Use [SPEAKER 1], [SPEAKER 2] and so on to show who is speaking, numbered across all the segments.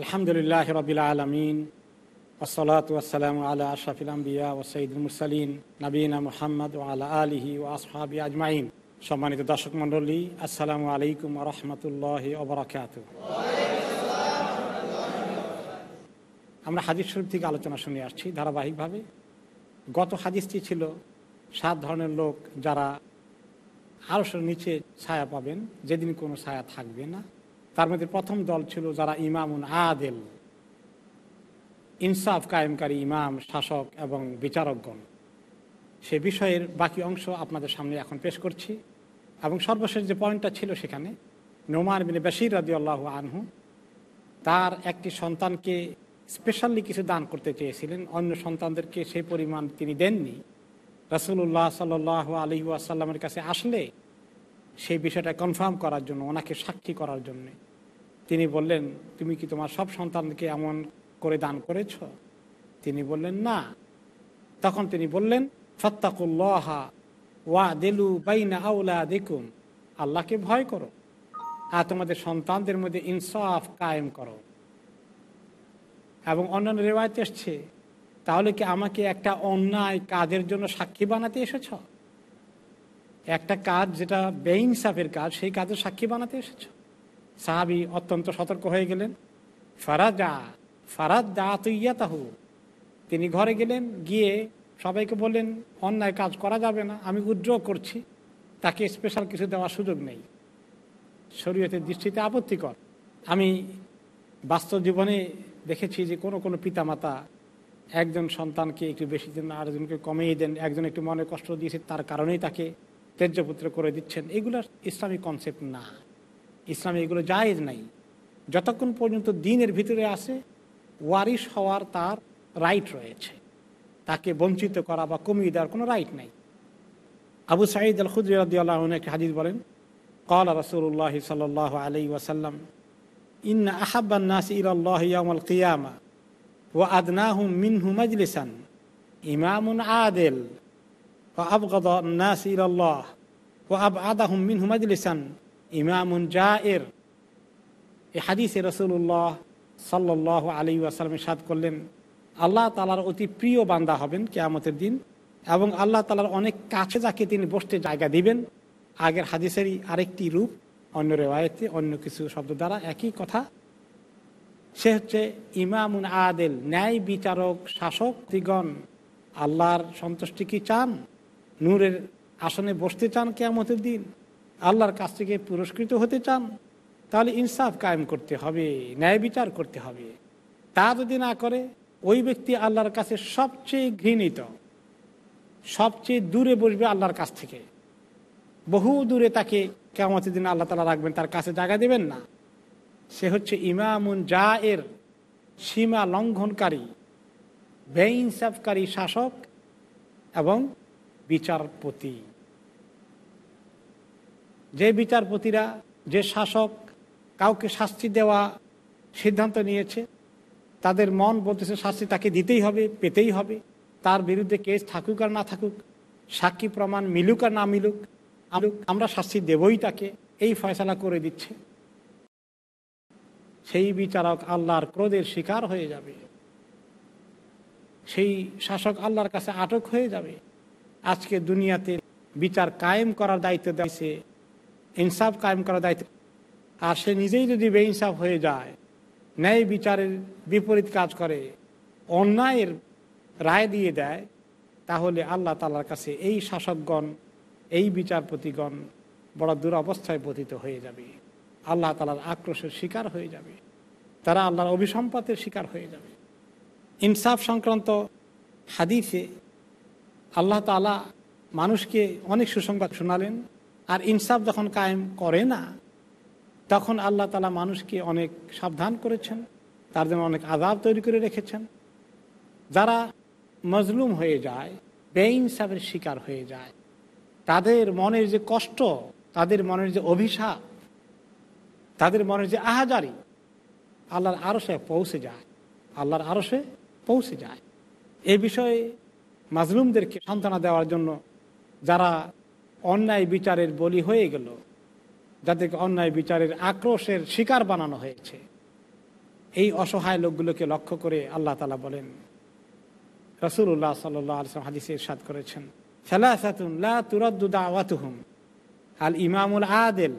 [SPEAKER 1] আলহামদুলিল্লাহ রবিল আলমিন ওসলাত ওসালাম আল্লাহ আশরাফিল আম্বিয়া ও সঈদুল মুরসালিন নবীনা মোহাম্মদ ও আল্লাহ আলহি ও আসহাবি আজমাইন। সম্মানিত দর্শক মণ্ডলী, আসসালামু আলাইকুম রহমতুল্লাহ ওবরাকাত আমরা হাদিস শরীফ থেকে আলোচনা শুনে আসছি ধারাবাহিকভাবে। গত হাদিসটি ছিল সাত ধরনের লোক যারা আরশের নিচে ছায়া পাবেন, যেদিন কোনো ছায়া থাকবে না। তার মধ্যে প্রথম দল ছিল যারা ইমামুন আদেল, ইনসাফ কায়েমকারী ইমাম, শাসক এবং বিচারকগণ। সে বিষয়ের বাকি অংশ আপনাদের সামনে এখন পেশ করছি। এবং সর্বশেষ যে পয়েন্টটা ছিল সেখানে, নোমান বিনে বেশির রাজি আল্লাহ আনহু তার একটি সন্তানকে স্পেশালি কিছু দান করতে চেয়েছিলেন। অন্য সন্তানদেরকে সেই পরিমাণ তিনি দেননি। রাসুল্লাহ সাল আলী আসাল্লামের কাছে আসলে সেই বিষয়টা কনফার্ম করার জন্য, ওনাকে সাক্ষী করার জন্যে। তিনি বললেন, তুমি কি তোমার সব সন্তানকে এমন করে দান করেছ? তিনি বললেন, না। তখন তিনি বললেন, ফত্তাকুল্লাহা ওয়া দেলু বাইনা আউলা দেখুন আল্লাহকে ভয় করো আর তোমাদের সন্তানদের মধ্যে ইনসাফ কায়েম করো। এবং অন্যান্য রেওয়ায়তে এসছে, তাহলে কি আমাকে একটা অন্যায় কাজের জন্য সাক্ষী বানাতে এসেছ? একটা কাজ যেটা বেইনসাফের কাজ, সেই কাজের সাক্ষী বানাতে এসেছ? সাহাবি অত্যন্ত সতর্ক হয়ে গেলেন। ফারাজা ফারাজ দা তুইয়া তাহু তিনি ঘরে গেলেন, গিয়ে সবাইকে বললেন, অন্যায় কাজ করা যাবে না, আমি উদ্র করছি। তাকে স্পেশাল কিছু দেওয়ার সুযোগ নেই। শরীয়তের দৃষ্টিতে আপত্তিকর। আমি বাস্তব জীবনে দেখেছি যে কোনো কোনো পিতামাতা একজন সন্তানকে একটু বেশি দেন আরেকজনকে কমিয়ে দেন। একজন একটু মনে কষ্ট দিয়েছে, তার কারণেই তাকে তেজ্যপুত্র করে দিচ্ছেন। এগুলো ইসলামী কনসেপ্ট না। ইসলামে এগুলো জায়েজ নাই। যতক্ষণ পর্যন্ত দিনের ভিতরে আসে ওয়ারিশ হওয়ার তার রাইট রয়েছে। তাকে বঞ্চিত করা বা কমিয়ে দেওয়ার কোনো রাইট নাই। আবু সাঈদ আল খুদ্ আল্লাহ একটি হাদিস বলেন কল রসুল্লাহ সাল আলি ওয়াসাল্লাম, ইন্না আহাব্বান নাস ইল্লাহ ইয়ামল কিয়ামা ও আদনাহুম মিনহু মজলিসান, ইমামুন আদেল ও আবগদ নাস ইল্লাহ ও আব আদাহুম মিনহু মজলিসান ইমামুন জায়ের। এই হাদিসে রসুল্লাহ সাল্লাহ আলী আসালামের সাদ করলেন, আল্লাহ তালার অতি প্রিয় বান্দা হবেন কেয়ামতের দিন এবং আল্লাহ তালার অনেক কাছে যাকে তিনি বসতে জায়গা দিবেন। আগের হাদিসেরই আরেকটি রূপ, অন্য রেওয়ায়তে অন্য কিছু শব্দ দ্বারা একই কথা। সে হচ্ছে ইমামুন আদেল, ন্যায় বিচারক, শাসক দিগণ। আল্লাহর সন্তুষ্টি কি চান? নূরের আসনে বসতে চান কেয়ামতের দিন? আল্লাহর কাছ থেকে পুরস্কৃত হতে চান, তাহলে ইনসাফ কায়েম করতে হবে, ন্যায় বিচার করতে হবে। তা যদি না করে, ওই ব্যক্তি আল্লাহর কাছে সবচেয়ে ঘৃণিত, সবচেয়ে দূরে বসবে আল্লাহর কাছ থেকে। বহু দূরে তাকে কেমতের দিন আল্লাহ তালা রাখবেন, তার কাছে জায়গা দেবেন না। সে হচ্ছে ইমামুন জা এর সীমা লঙ্ঘনকারী, বেইনসাফকারী শাসক এবং বিচারপতি। যে বিচারপতিরা, যে শাসক কাউকে শাস্তি দেওয়া সিদ্ধান্ত নিয়েছে, তাদের মন বলতেছে শাস্তি তাকে দিতেই হবে, পেতেই হবে। তার বিরুদ্ধে কেস থাকুক আর না থাকুক, সাক্ষী প্রমাণ মিলুক আর না মিলুক, আমরা শাস্তি দেবই তাকে, এই ফয়সলা করে দিচ্ছে। সেই বিচারক আল্লাহর ক্রোধের শিকার হয়ে যাবে। সেই শাসক আল্লাহর কাছে আটক হয়ে যাবে। আজকে দুনিয়াতে বিচার কায়েম করার দায়িত্ব দিয়েছে ইনসাফ কায়েম করার দায়িত্ব। আর সে নিজেই যদি বেইনসাফ হয়ে যায়, ন্যায় বিচারের বিপরীত কাজ করে, অন্যায়ের রায় দিয়ে দেয়, তাহলে আল্লাহ তালার কাছে এই শাসকগণ, এই বিচারপতিগণ বড় দুরবস্থায় পতিত হয়ে যাবে। আল্লাহ তালার আক্রোশের শিকার হয়ে যাবে। তারা আল্লাহর অভিসম্পাতের শিকার হয়ে যাবে। ইনসাফ সংক্রান্ত হাদিসে আল্লাহ তালা মানুষকে অনেক সুসংবাদ শোনালেন। আর ইনসাফ যখন কায়েম করে না, তখন আল্লাহ তালা মানুষকে অনেক সাবধান করেছেন, তার জন্য অনেক আজাব তৈরি করে রেখেছেন। যারা মজলুম হয়ে যায়, বেইনসাফের শিকার হয়ে যায়, তাদের মনের যে কষ্ট, তাদের মনের যে অভিশাপ, তাদের মনের যে আহাজারি, আল্লাহর আরও সে পৌঁছে যায়, আল্লাহর আরও সে পৌঁছে যায়। এ বিষয়ে মাজলুমদেরকে সান্ত্বনা দেওয়ার জন্য যারা অন্যায় বিচারের বলি হয়ে গেল যাদেরকে অন্যায় বিচারের আক্রোশের শিকার বানানো হয়েছে। এই অসহায় লোকগুলোকে লক্ষ্য করে আল্লাহ তালা বলেন রসুল্লাহ সাল্লাম হাদিসে ইরশাদ করেছেন আল ইমামুল আদেল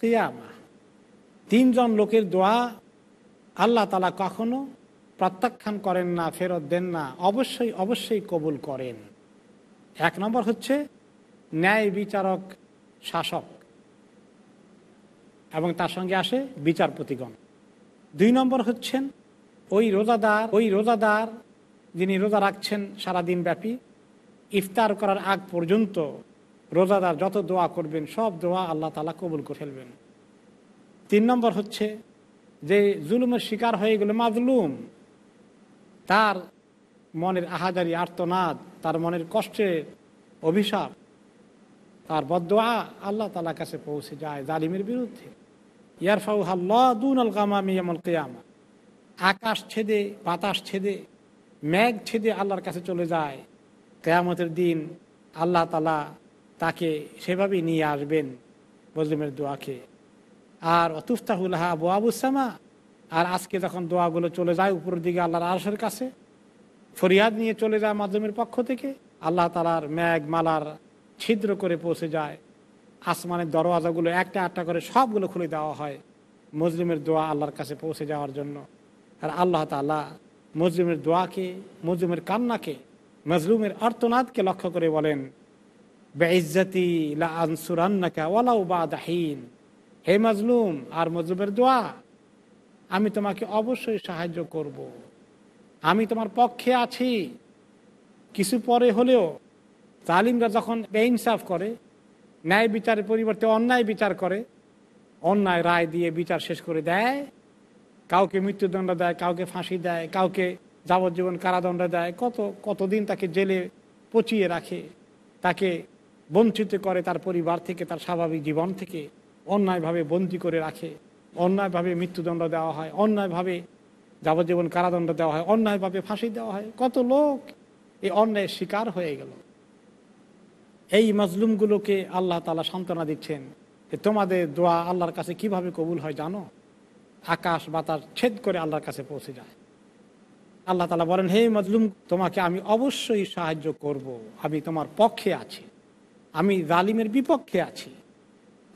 [SPEAKER 1] কিয়ামা। তিনজন লোকের দোয়া আল্লাহ তালা কখনো প্রত্যাখ্যান করেন না, ফেরত দেন না, অবশ্যই অবশ্যই কবুল করেন। এক নম্বর হচ্ছে ন্যায় বিচারক শাসক এবং তার সঙ্গে আসে বিচারপতিগণ। দুই নম্বর হচ্ছেন ওই রোজাদার ওই রোজাদার যিনি রোজা রাখছেন সারাদিন ব্যাপী, ইফতার করার আগ পর্যন্ত রোজাদার যত দোয়া করবেন, সব দোয়া আল্লাহ তালা কবুল করে ফেলবেন। তিন নম্বর হচ্ছে যে জুলুমের শিকার হয়ে গেল মাজলুম। তার মনের আহাজারি, আর্তনাদ, তার মনের কষ্টের অভিশাপ, তার বদোয়া আল্লাহ তালার কাছে পৌঁছে যায় জালিমের বিরুদ্ধে। ইয়ারফাউ হাল্লাহ দুন আল কামামি আমল কেয়ামা। আকাশ ছেদে, বাতাস ছেদে, মেঘ ছেদে আল্লাহর কাছে চলে যায়। কেয়ামতের দিন আল্লাহ তালা তাকে সেভাবেই নিয়ে আসবেন মজলিমের দোয়াকে। আর অতুফতাহুল্লাহ আবু আবুসামা আর আজকে যখন দোয়াগুলো চলে যায় উপরের দিকে আল্লাহর আরশের কাছে, ফরিয়াদ নিয়ে চলে যায় মাধ্যমের পক্ষ থেকে, আল্লাহ তালার ম্যাগ মালার ছিদ্র করে পৌঁছে যায়। আসমানের দরওয়াজাগুলো একটা একটা করে সবগুলো খুলে দেওয়া হয় মুসলিমের দোয়া আল্লাহর কাছে পৌঁছে যাওয়ার জন্য। আর আল্লাহ তালা মুসলিমের দোয়াকে মুসলিমের কান্নাকে, মজলুমের অর্তনাদকে লক্ষ্য করে বলেন বেইজ্জতি লা আনসুরান্নাকা ওয়ালাউ হে মজলুম, আর মজলুমের দোয়া আমি তোমাকে অবশ্যই সাহায্য করব। আমি তোমার পক্ষে আছি কিছু পরে হলেও তালিমরা যখন বেইনসাফ করে, ন্যায় বিচারের পরিবর্তে অন্যায় বিচার করে, অন্যায় রায় দিয়ে বিচার শেষ করে দেয়, কাউকে মৃত্যুদণ্ড দেয়, কাউকে ফাঁসি দেয়, কাউকে যাবজ্জীবন কারাদণ্ড দেয়, কত, কতদিন তাকে জেলে পচিয়ে রাখে, তাকে বঞ্চিত করে তার পরিবার থেকে, তার স্বাভাবিক জীবন থেকে, অন্যায়ভাবে বন্দি করে রাখে অন্যায়ভাবে মৃত্যুদণ্ড দেওয়া হয়, অন্যায়ভাবে যাবজ্জীবন কারাদণ্ড দেওয়া হয়, অন্যায়ভাবে ফাঁসি দেওয়া হয়। কত লোক এই অন্যায়ের শিকার হয়ে গেল। এই মজলুমগুলোকে আল্লাহ তালা সান্ত্বনা দিচ্ছেন যে তোমাদের দোয়া আল্লাহর কাছে কীভাবে কবুল হয় জানো? আকাশ, বাতাস ছেদ করে আল্লাহর কাছে পৌঁছে যায়। আল্লাহ তালা বলেন, হে মজলুম, তোমাকে আমি অবশ্যই সাহায্য করব। আমি তোমার পক্ষে আছি। আমি জালিমের বিপক্ষে আছি।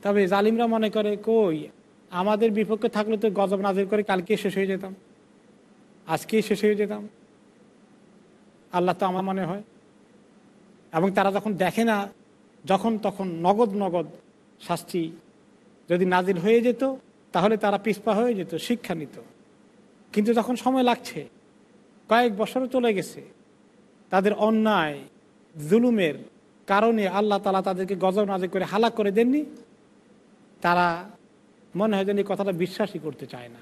[SPEAKER 1] তবে জালিমরা মনে করে, কই আমাদের বিপক্ষে থাকলে তো গজব নাজির করে কালকে শেষ হয়ে যেতাম। আজকে শেষ হয়ে যেতাম। আল্লাহ তো আমার মনে হয়। এবং তারা যখন দেখে না, যখন তখন নগদ নগদ শাস্তি যদি নাজিল হয়ে যেত, তাহলে তারা পিসপা হয়ে যেত, শিক্ষা নিত। কিন্তু যখন সময় লাগছে, কয়েক বছরও চলে গেছে, তাদের অন্যায়, জুলুমের কারণে আল্লাহ তালা তাদেরকে গজব নাজিল করে হালাক করে দেননি, তারা মনে হয় যেন এই কথাটা বিশ্বাসই করতে চায় না।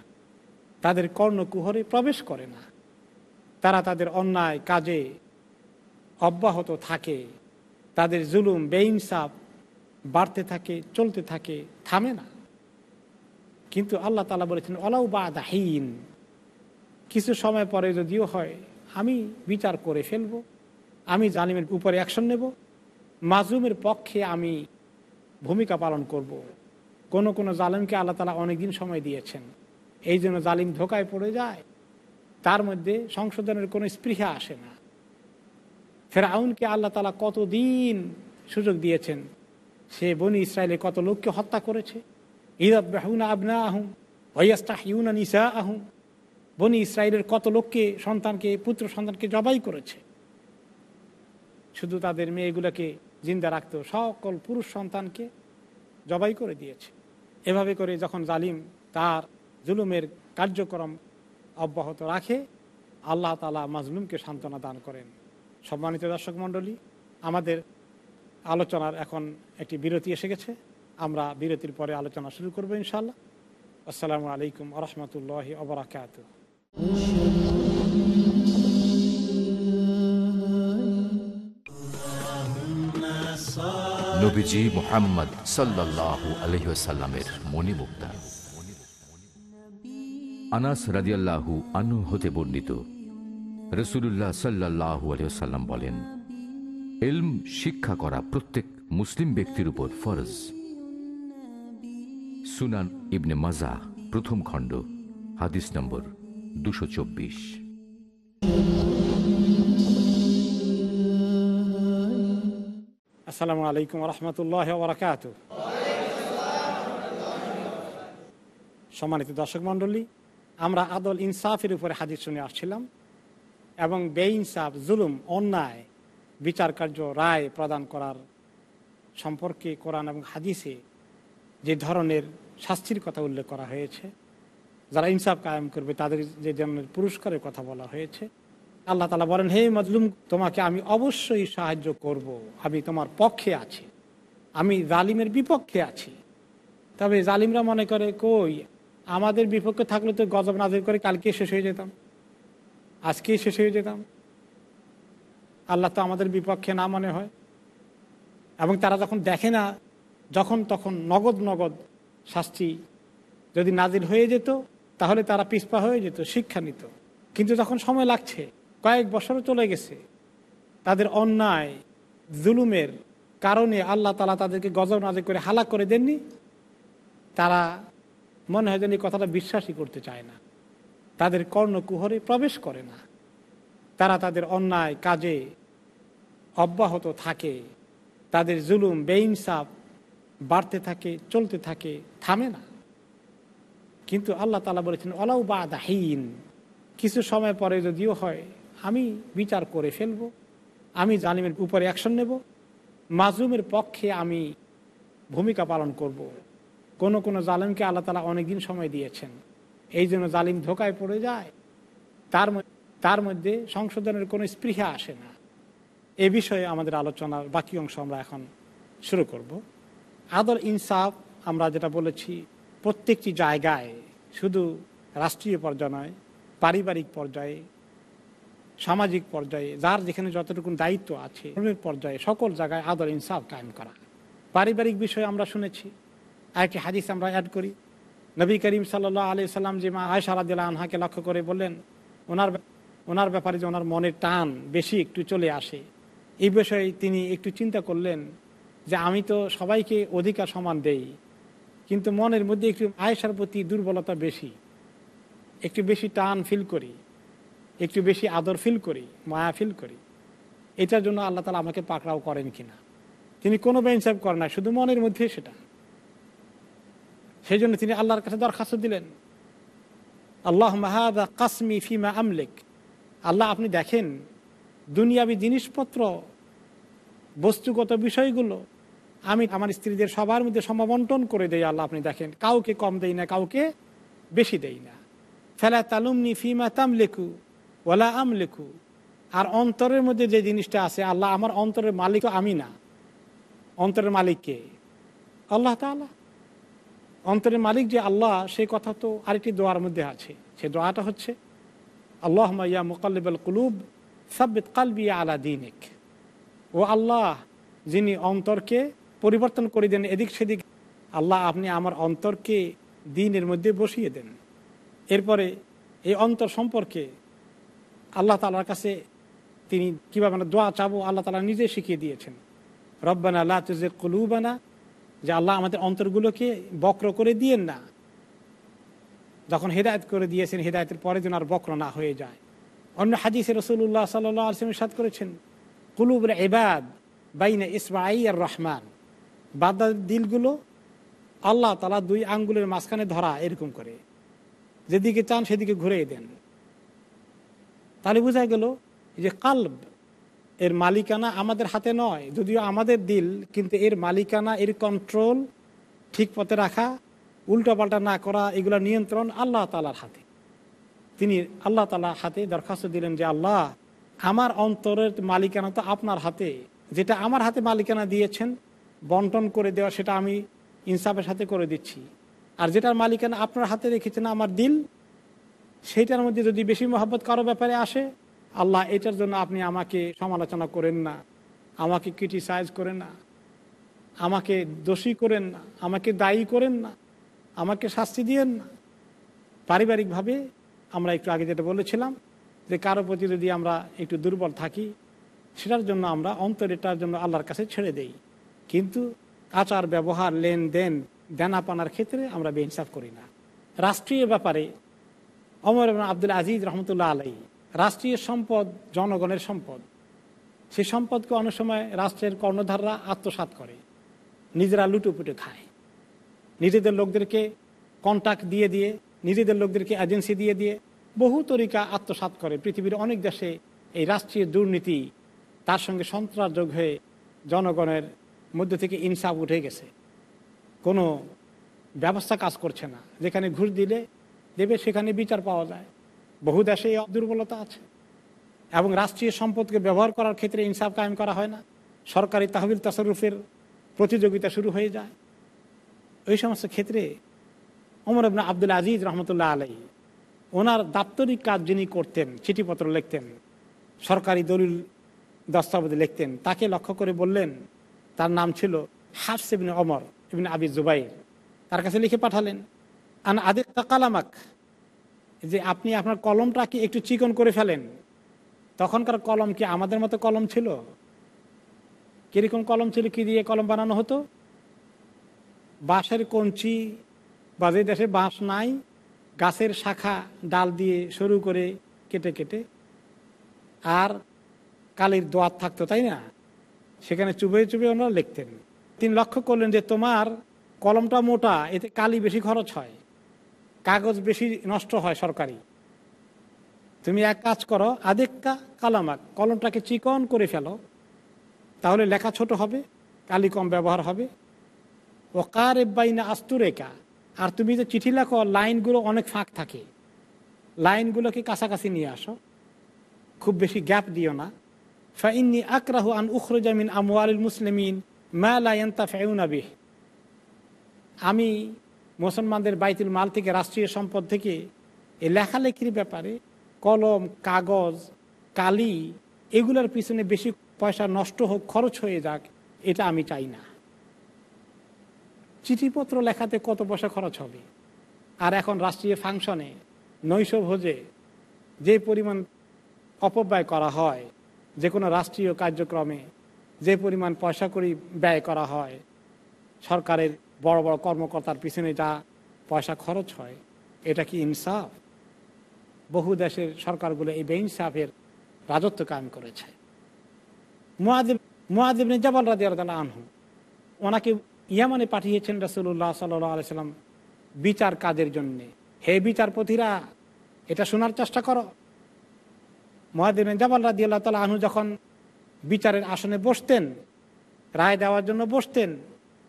[SPEAKER 1] তাদের কর্ণকুহরে প্রবেশ করে না। তারা তাদের অন্যায় কাজে অব্যাহত থাকে। তাদের জুলুম, বেইনসাফ বাড়তে থাকে, চলতে থাকে, থামে না। কিন্তু আল্লাহ তালা বলেছেন অলাউ বা দাহীন কিছু সময় পরে যদিও হয়, আমি বিচার করে ফেলব, আমি জালিমের উপরে অ্যাকশন নেব মাজুমের পক্ষে আমি ভূমিকা পালন করব। কোন কোন জালিমকে আল্লাহ তালা অনেকদিন সময় দিয়েছেন। এই জন্য জালিম ধোকায় পড়ে যায়। তার মধ্যে সংশোধনের কোনো স্পৃহা আসে না। ফেরাউনকে আল্লাহ তালা কতদিন সুযোগ দিয়েছেন? সে বনি ইসরায়েলে কত লোককে হত্যা করেছে? ইরাবনা আবনা আহম ওয়াস্তাহিউনা নিসা আহম বনি ইসরায়েলের কত লোককে, সন্তানকে, পুত্র সন্তানকে জবাই করেছে? শুধু তাদের মেয়েগুলোকে জিন্দা রাখত, সকল পুরুষ সন্তানকে জবাই করে দিয়েছে। এভাবে করে যখন জালিম তার জুলুমের কার্যক্রম অব্যাহত রাখে, আল্লাহ তালা মাজলুমকে সান্ত্বনা দান করেন। সম্মানিত দর্শক মণ্ডলী, আমাদের আলোচনার এখন একটি বিরতি এসে গেছে। আমরা বিরতির পরে আলোচনা শুরু করব ইনশাল্লাহ আসসালামু আলাইকুম রহমতুল্লাহ অবরাকাত
[SPEAKER 2] নবীজি মোহাম্মদ সাল্লাহ আলহিসাল্লামের মণিমুক্তা। আনাস রাজিয়াল্লাহু আনু হতে বর্ণিত। রসুল্লাহ সাল্লাহ আলহাম বলেন এলম শিক্ষা করা প্রত্যেক মুসলিম ব্যক্তির উপর ফরজ। সুনান ইবনে মাজা, প্রথম খণ্ড, হাদিস নম্বর দুশো চব্বিশ।
[SPEAKER 1] আসসালামু আলাইকুম রহমতুল্লাহ বরকাত সম্মানিত দর্শক মণ্ডলী, আমরা আদল ইনসাফের উপরে হাদিস শুনে আসছিলাম এবং বেইনসাফ, জুলুম, অন্যায় বিচার কার্য রায় প্রদান করার সম্পর্কে কোরআন এবং হাদিসে যে ধরনের শাস্তির কথা উল্লেখ করা হয়েছে, যারা ইনসাফ কায়েম করবে তাদের যে ধরনের পুরস্কারের কথা বলা হয়েছে আল্লাহ তালা বলেন, হে মজলুম, তোমাকে আমি অবশ্যই সাহায্য করব। আমি তোমার পক্ষে আছি। আমি জালিমের বিপক্ষে আছি। তবে জালিমরা মনে করে, কই, আমাদের বিপক্ষে থাকলে তো গজব নাজির করে কালকে শেষ হয়ে যেতাম। আজকেই শেষ হয়ে যেতাম। আল্লাহ তো আমাদের বিপক্ষে না মনে হয়। এবং তারা যখন দেখে না, যখন তখন নগদ নগদ শাস্তি যদি নাজির হয়ে যেত, তাহলে তারা পিসপা হয়ে যেত, শিক্ষা নিত। কিন্তু যখন সময় লাগছে কয়েক বছরও চলে গেছে। তাদের অন্যায়, জুলুমের কারণে আল্লাহ তালা তাদেরকে গজব নাজির করে হালাক করে দেননি। তারা মনে হয় যেন এই কথাটা বিশ্বাসই করতে চায় না। তাদের কর্ণকুহরে প্রবেশ করে না। তারা তাদের অন্যায় কাজে অব্যাহত থাকে। তাদের জুলুম, বেইনসাফ বাড়তে থাকে, চলতে থাকে, থামে না। কিন্তু আল্লাহ তালা বলেছেন অলাউ বা দাহীন কিছু সময় পরে যদিও হয় আমি বিচার করে ফেলব, আমি জালিমের উপরে অ্যাকশন নেব, মাজলুমের পক্ষে আমি ভূমিকা পালন করব। কোন কোন জালিমকে আল্লাহ তালা অনেকদিন সময় দিয়েছেন। এই জন্য জালিম ধোকায় পড়ে যায়, তার তার মধ্যে সংশোধনের কোনো স্পৃহা আসে না। এ বিষয়ে আমাদের আলোচনার বাকি অংশ আমরা এখন শুরু করব। আদর ইনসাফ, আমরা যেটা বলেছি, প্রত্যেকটি জায়গায় শুধু রাষ্ট্রীয় পর্যায়ে নয়, পারিবারিক পর্যায়ে সামাজিক পর্যায়ে, যার যেখানে যতটুকু দায়িত্ব আছে পর্যায়ে সকল জায়গায় আদর, ইনসাফ কায়েম করা। পারিবারিক বিষয়ে আমরা শুনেছি। আরেকটি হাদিস আমরা অ্যাড করি। নবী করিম সাল্লাহ আলি সাল্লাম যে মা আয়সা রাদিল্লা আনহাকে লক্ষ্য করে বললেন, ওনার ওনার ব্যাপারে যে ওনার মনের টান বেশি একটু চলে আসে। এই বিষয়ে তিনি একটু চিন্তা করলেন যে, আমি তো সবাইকে অধিকার সমান দেই, কিন্তু মনের মধ্যে একটু আয়েশার প্রতি দুর্বলতা বেশি, একটু বেশি টান ফিল করি। একটু বেশি আদর ফিল করি, মায়া ফিল করি। এটার জন্য আল্লাহ তালা আমাকে পাকড়াও করেন কিনা। তিনি কোনো বেঞ্চাপ করেন না, শুধু মনের মধ্যে সেটা। সেই জন্য তিনি আল্লাহর কাছে দরখাস্ত দিলেন। আল্লাহ মাহাদা কাসমি ফিমা আমলেক। আল্লাহ, আপনি দেখেন দুনিয়াবি জিনিসপত্র, বস্তুগত বিষয়গুলো, আমি আমার স্ত্রীদের সবার মধ্যে সমাবন্টন করে দেই আল্লাহ, আপনি দেখেন। কাউকে কম দেই না, কাউকে বেশি দেই না। ফেলা তালুমনি ফিমা তাম লেখু ওলা আম লেখু আর অন্তরের মধ্যে যে জিনিসটা আছে, আল্লাহ আমার অন্তরের মালিক আমি না। অন্তরের মালিককে আল্লাহ তালা অন্তরের মালিক যে আল্লাহ সেই কথা তো আরেকটি দোয়ার মধ্যে আছে। সে দোয়াটা হচ্ছে আল্লাহ মাইয়া মোকাল্লিবাল কুলুব, সাব্বিত কালবি আলা দিনিক। ও আল্লাহ, যিনি অন্তরকে পরিবর্তন করে দেন এদিক সেদিক, আল্লাহ আপনি আমার অন্তরকে দিনের মধ্যে বসিয়ে দেন। এরপরে এই অন্তর সম্পর্কে আল্লাহ তালার কাছে তিনি কীভাবে মানে দোয়া চাবো, আল্লাহ তালা নিজে শিখিয়ে দিয়েছেন। রব্বানা আল্লাহ তুজে কলুবানা, যে আল্লাহ আমাদের অন্তরগুলোকে বক্র করে দিয়েন না। যখন হেদায়ত করে দিয়েছেন, হেদায়তের পরে যেন আর বক্র না হয়ে যায়। অন্য হাদিসে রসুল্লাহ সাল্লাহ আসলাম সাদ করেছেন, কুলুবুল এবাদ বাইনা ইসমাই আর রহমান। বাদার দিলগুলো আল্লাহ তালা দুই আঙ্গুলের মাঝখানে ধরা, এরকম করে। যেদিকে চান সেদিকে ঘুরে দেন। তাহলে বোঝা গেল যে কাল্ব, এর মালিকানা আমাদের হাতে নয়, যদিও আমাদের দিল, কিন্তু এর মালিকানা, এর কন্ট্রোল ঠিক পথে রাখা, উল্টোপাল্টা না করা, এগুলো নিয়ন্ত্রণ আল্লাহ তালার হাতে। তিনি আল্লাহ তালা হাতে দরখাস্ত দিলেন যে, আল্লাহ, আমার অন্তরের মালিকানা তো আপনার হাতে, যেটা আমার হাতে মালিকানা দিয়েছেন, বন্টন করে দেওয়া সেটা আমি ইনসাফের সাথে করে দিচ্ছি। আর যেটার মালিকানা আপনার হাতে রেখেছেন, আমার দিল সেইটার মধ্যে যদি বেশি মহব্বত কারও ব্যাপারে আসে, আল্লাহ এটার জন্য আপনি আমাকে সমালোচনা করেন না, আমাকে ক্রিটিসাইজ করেন না, আমাকে দোষী করেন না, আমাকে দায়ী করেন না, আমাকে শাস্তি দিয়েন না। পারিবারিকভাবে আমরা একটু আগে যেটা বলেছিলাম যে কারও প্রতি যদি আমরা একটু দুর্বল থাকি, সেটার জন্য আমরা অন্তরেটার জন্য আল্লাহর কাছে ছেড়ে দেই। কিন্তু আচার, ব্যবহার, লেনদেন, দেনাপানার ক্ষেত্রে আমরা বেইনসাফ করি না। রাষ্ট্রীয় ব্যাপারে অমর এবং আব্দুল আজিজ রহমতুল্লাহ আলাই রাষ্ট্রীয় সম্পদ, জনগণের সম্পদ। সেই সম্পদকে অনেক সময় রাষ্ট্রের কর্ণধাররা আত্মসাৎ করে। নিজেরা লুটোপুটে খায়। নিজেদের লোকদেরকে কন্ট্যাক্ট দিয়ে দিয়ে, নিজেদের লোকদেরকে এজেন্সি দিয়ে দিয়ে বহু তরিকা আত্মসাৎ করে। পৃথিবীর অনেক দেশে এই রাষ্ট্রীয় দুর্নীতি তার সঙ্গে সন্ত্রাস যোগ হয়ে জনগণের মধ্যে থেকে ইনসাফ উঠে গেছে। কোনো ব্যবস্থা কাজ করছে না। যেখানে ঘুষ দিলে দেবে, সেখানে বিচার পাওয়া যায়। বহু দেশে এই দুর্বলতা আছে। এবং রাষ্ট্রীয় সম্পদকে ব্যবহার করার ক্ষেত্রে ইনসাফ কায়েম করা হয় না। সরকারি তাহবিল তাসরুফের প্রতিযোগিতা শুরু হয়ে যায়। ওই সমস্ত ক্ষেত্রে অমর আবনা আব্দুল আজিজ রহমতুল্লাহ আলাই ওনার দাপ্তরিক কাজ যিনি করতেন, চিঠিপত্র লিখতেন, সরকারি দলিল দস্তাবেজ লিখতেন, তাকে লক্ষ্য করে বললেন, তার নাম ছিল হাফস ইবিন অমর ইবিন আবি জুবাইর। তার কাছে লিখে পাঠালেন। আন আদিক কালামাক, যে আপনি আপনার কলমটাকে একটু চিকন করে ফেলেন। তখনকার কলম কি আমাদের মতো কলম ছিল? কীরকম কলম ছিল? কি দিয়ে কলম বানানো হতো? বাঁশের কঞ্চি বা যে দেশে বাঁশ নাই, গাছের শাখা ডাল দিয়ে শুরু করে কেটে কেটে, আর কালির দোয়াত থাকতো, তাই না? সেখানে চুবে চুবে ওনারা লিখতেন। তিনি লক্ষ্য করলেন যে তোমার কলমটা মোটা, এতে কালি বেশি খরচ হয়। কাগজ বেশি নষ্ট হয় সরকারি। তুমি এক কাজ করো, আদেক্কা কালামাক, কলমটাকে চিকন করে ফেলো, তাহলে লেখা ছোট হবে, কালি কম ব্যবহার হবে। ও কার এব্বাইনা আস্তুরেকা, আর তুমি যে চিঠি লেখো, লাইনগুলো অনেক ফাঁক থাকে। লাইনগুলোকে কাছাকাছি নিয়ে আসো। খুব বেশি গ্যাপ দিও না। ফাইন্নি আকরাহু আন উখরুজামিন আমওয়ালিল মুসলিমিন, মা লায়ন্তা ফেউনাবিহ আমি মুসলমানদের বাইতুল মাল থেকে, রাষ্ট্রীয় সম্পদ থেকে এই লেখালেখির ব্যাপারে কলম, কাগজ, কালি এগুলোর পিছনে বেশি পয়সা নষ্ট হোক, খরচ হয়ে যাক, এটা আমি চাই না। চিঠিপত্র লেখাতে কত পয়সা খরচ হবে? আর এখন রাষ্ট্রীয় ফাংশনে, নৈশ ভোজে যে পরিমাণ অপব্যয় করা হয়, যে কোনো রাষ্ট্রীয় কার্যক্রমে যে পরিমাণ পয়সা করি ব্যয় করা হয়, সরকারের বড় বড় কর্মকর্তার পিছনে যা পয়সা খরচ হয়, এটা কি ইনসাফ? বহু দেশের সরকারগুলো এই বেইনসাফের রাজত্ব কায়েম করেছে। মুয়াদিব মুয়াদিবনে জাবাল রাজি আল্লাহ আনহু, ওনাকে ইয়ামানে পাঠিয়েছেন রসুল্লাহ সাল্লাহ আলাইসাল্লাম বিচার কাজের জন্যে। হে বিচারপতিরা, এটা শোনার চেষ্টা করো। মহাদিন জাবাল রাজি আল্লাহ তালা আনহু যখন বিচারের আসনে বসতেন, রায় দেওয়ার জন্য বসতেন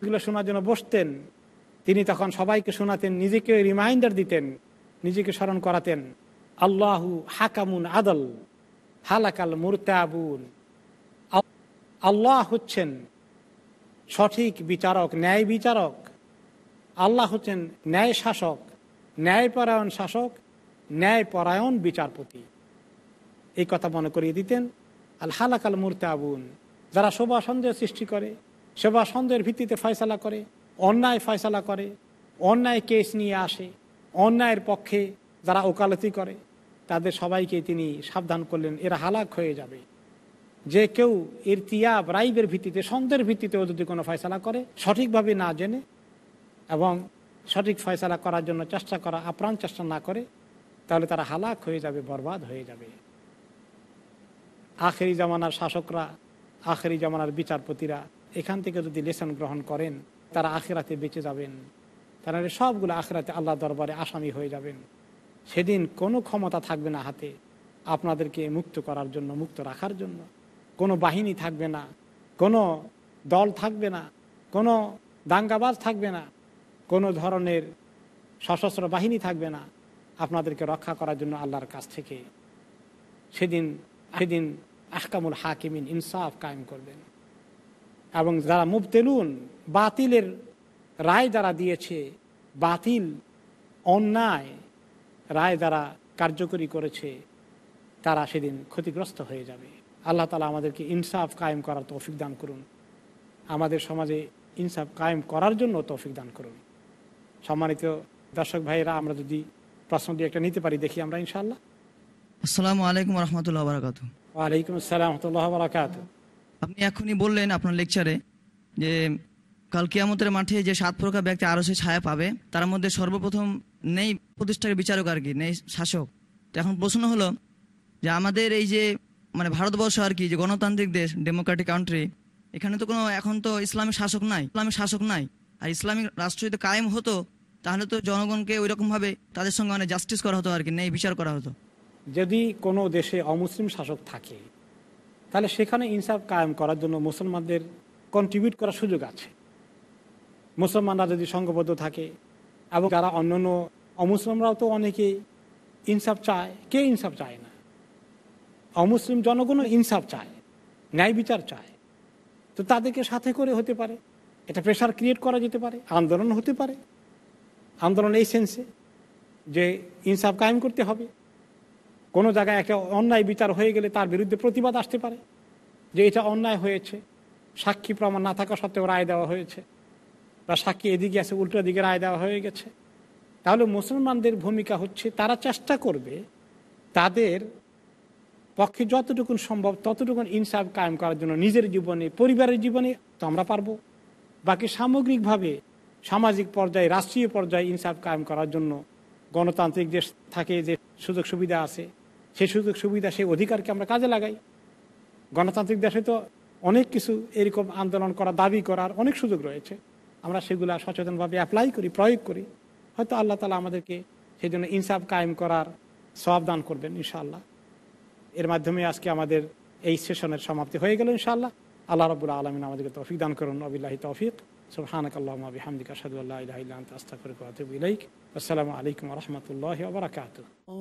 [SPEAKER 1] এগুলো শোনার জন্য বসতেন। তিনি তখন সবাইকে শোনাতেন, নিজেকে রিমাইন্ডার দিতেন, নিজেকে স্মরণ করাতেন। আল্লাহু হাকামুন আদল, হালাকাল মুরতাবুন। আল্লাহ হচ্ছেন সঠিক বিচারক, ন্যায় বিচারক। আল্লাহ হচ্ছেন ন্যায় শাসক ন্যায়পরায়ণ শাসক ন্যায়পরায়ণ বিচারপতি। এই কথা মনে করিয়ে দিতেন, আল হালাকাল মুরতাবুন। যারা শোভা সন্দেহ সৃষ্টি করে শোভা সন্দেহের ভিত্তিতে ফয়সালা করে, অন্যায় ফয়সালা করে, অন্যায় কেস নিয়ে আসে, অন্যায়ের পক্ষে যারা ওকালতি করে, তাদের সবাইকে তিনি সাবধান করলেন, এরা হালাক হয়ে যাবে। যে কেউ এর তিয়াব, রাইবের ভিত্তিতে, সন্দেহের ভিত্তিতেও যদি কোনো ফয়সালা করে, সঠিকভাবে না জেনে এবং সঠিক ফয়সালা করার জন্য চেষ্টা করা, আপ্রাণ চেষ্টা না করে, তাহলে তারা হালাক হয়ে যাবে, বরবাদ হয়ে যাবে। আখেরি জামানার শাসকরা, আখেরি জামানার বিচারপতিরা এখান থেকে যদি লেসন গ্রহণ করেন, তারা আখেরাতে বেঁচে যাবেন। তারা সবগুলো আখেরাতে আল্লাহ দরবারে আসামি হয়ে যাবেন। সেদিন কোনো ক্ষমতা থাকবে না হাতে। আপনাদেরকে মুক্ত করার জন্য, মুক্ত রাখার জন্য। কোনো বাহিনী থাকবে না, কোনো দল থাকবে না, কোনো দাঙ্গাবাজ থাকবে না, কোনো ধরনের সশস্ত্র বাহিনী থাকবে না। আপনাদেরকে রক্ষা করার জন্য আল্লাহর কাছ থেকে সেদিন সেদিন আহকামুল হাকিমিন ইনসাফ কায়েম করবেন। এবং যারা মুবতেলুন বাতিলের রায় যারা দিয়েছে বাতিল অন্যায় রায় যারা কার্যকরী করেছে তারা সেদিন ক্ষতিগ্রস্ত হয়ে যাবে। আল্লাহ তালা আমাদেরকে ইনসাফ কায়েম করার তৌফিক দান করুন। আমাদের সমাজে ইনসাফ কায়েম করার জন্য তৌফিক দান করুন। সম্মানিত দর্শক ভাইয়েরা আমরা যদি প্রশ্ন দিয়ে একটা নিতে পারি দেখি আমরা ইনশাল্লাহ
[SPEAKER 3] আসসালামু আলাইকুম রহমতুল্লাহ বারাকাত
[SPEAKER 1] ওয়ালাইকুম আসসালাম রহমতুল্লাহ বরাকাত
[SPEAKER 3] আপনি এখনই বললেন আপনার লেকচারে যে কাল কিয়ামতের মাঠে যে সাত প্রকার ব্যক্তি আরও সে ছায়া পাবে, তার মধ্যে সর্বপ্রথম নেই প্রতিষ্ঠার বিচারক আর কি, নেই শাসক। এখন প্রশ্ন হলো যে আমাদের এই যে মানে ভারতবর্ষ আর কি, যে গণতান্ত্রিক দেশ ডেমোক্রেটিক কান্ট্রি এখানে তো কোনো এখন তো ইসলামিক শাসক নাই ইসলামিক শাসক নাই। আর ইসলামিক রাষ্ট্র যদি কায়েম হতো, তাহলে তো জনগণকে ওই রকম ভাবে তাদের সঙ্গে মানে জাস্টিস করা হতো আর কি, নেই বিচার করা হতো।
[SPEAKER 1] যদি কোনো দেশে অমুসলিম শাসক থাকে তাহলে সেখানে ইনসাফ কায়েম করার জন্য মুসলমানদের কন্ট্রিবিউট করার সুযোগ আছে। মুসলমানরা যদি সংঘবদ্ধ থাকে এবং যারা অন্যান্য অমুসলিমরাও তো অনেকে ইনসাফ চায়। কে ইনসাফ চায় না? অমুসলিম জনগণও ইনসাফ চায়, ন্যায় বিচার চায়। তো তাদেরকে সাথে করে হতে পারে। এটা প্রেশার ক্রিয়েট করা যেতে পারে, আন্দোলন হতে পারে। আন্দোলন এই সেন্সে যে ইনসাফ কায়েম করতে হবে। কোনো জায়গায় একটা অন্যায় বিচার হয়ে গেলে তার বিরুদ্ধে প্রতিবাদ আসতে পারে। যে এটা অন্যায় হয়েছে, সাক্ষী প্রমাণ না থাকা সত্ত্বেও রায় দেওয়া হয়েছে বা সাক্ষী এদিকে আছে, উল্টো দিকে রায় দেওয়া হয়ে গেছে। তাহলে মুসলমানদের ভূমিকা হচ্ছে তারা চেষ্টা করবে তাদের পক্ষে যতটুকুন সম্ভব, ততটুকুন ইনসাফ কায়েম করার জন্য নিজের জীবনে, পরিবারের জীবনে তো আমরা পারব। বাকি সামগ্রিকভাবে সামাজিক পর্যায়ে, রাষ্ট্রীয় পর্যায়ে ইনসাফ কায়েম করার জন্য গণতান্ত্রিক দেশ থাকে, যে সুযোগ সুবিধা আছে সেই সুযোগ সুবিধা, সেই অধিকারকে আমরা কাজে লাগাই। গণতান্ত্রিক দেশে তো অনেক কিছু এরকম আন্দোলন করা দাবি করার অনেক সুযোগ রয়েছে। আমরা সেগুলো সচেতনভাবে অ্যাপ্লাই করি, প্রয়োগ করি। হয়তো আল্লাহ তালা আমাদেরকে সেই জন্য ইনসাফ কায়েম করার সব দান করবেন ইনশাআল্লাহ। এর মাধ্যমে আজকে আমাদের এই সেশনের সমাপ্তি হয়ে গেল ইনশাআল্লাহ। আল্লাহ রবুল্লা আলমিন আমাদেরকে তৌফিক দান করুন আবিল্লাহি তৌফিক। সুবহানাক আল্লাহুম্মা বিহামদিকা আসসালামু আলাইকুম রাহমাতুল্লাহি বারাকাতুহু।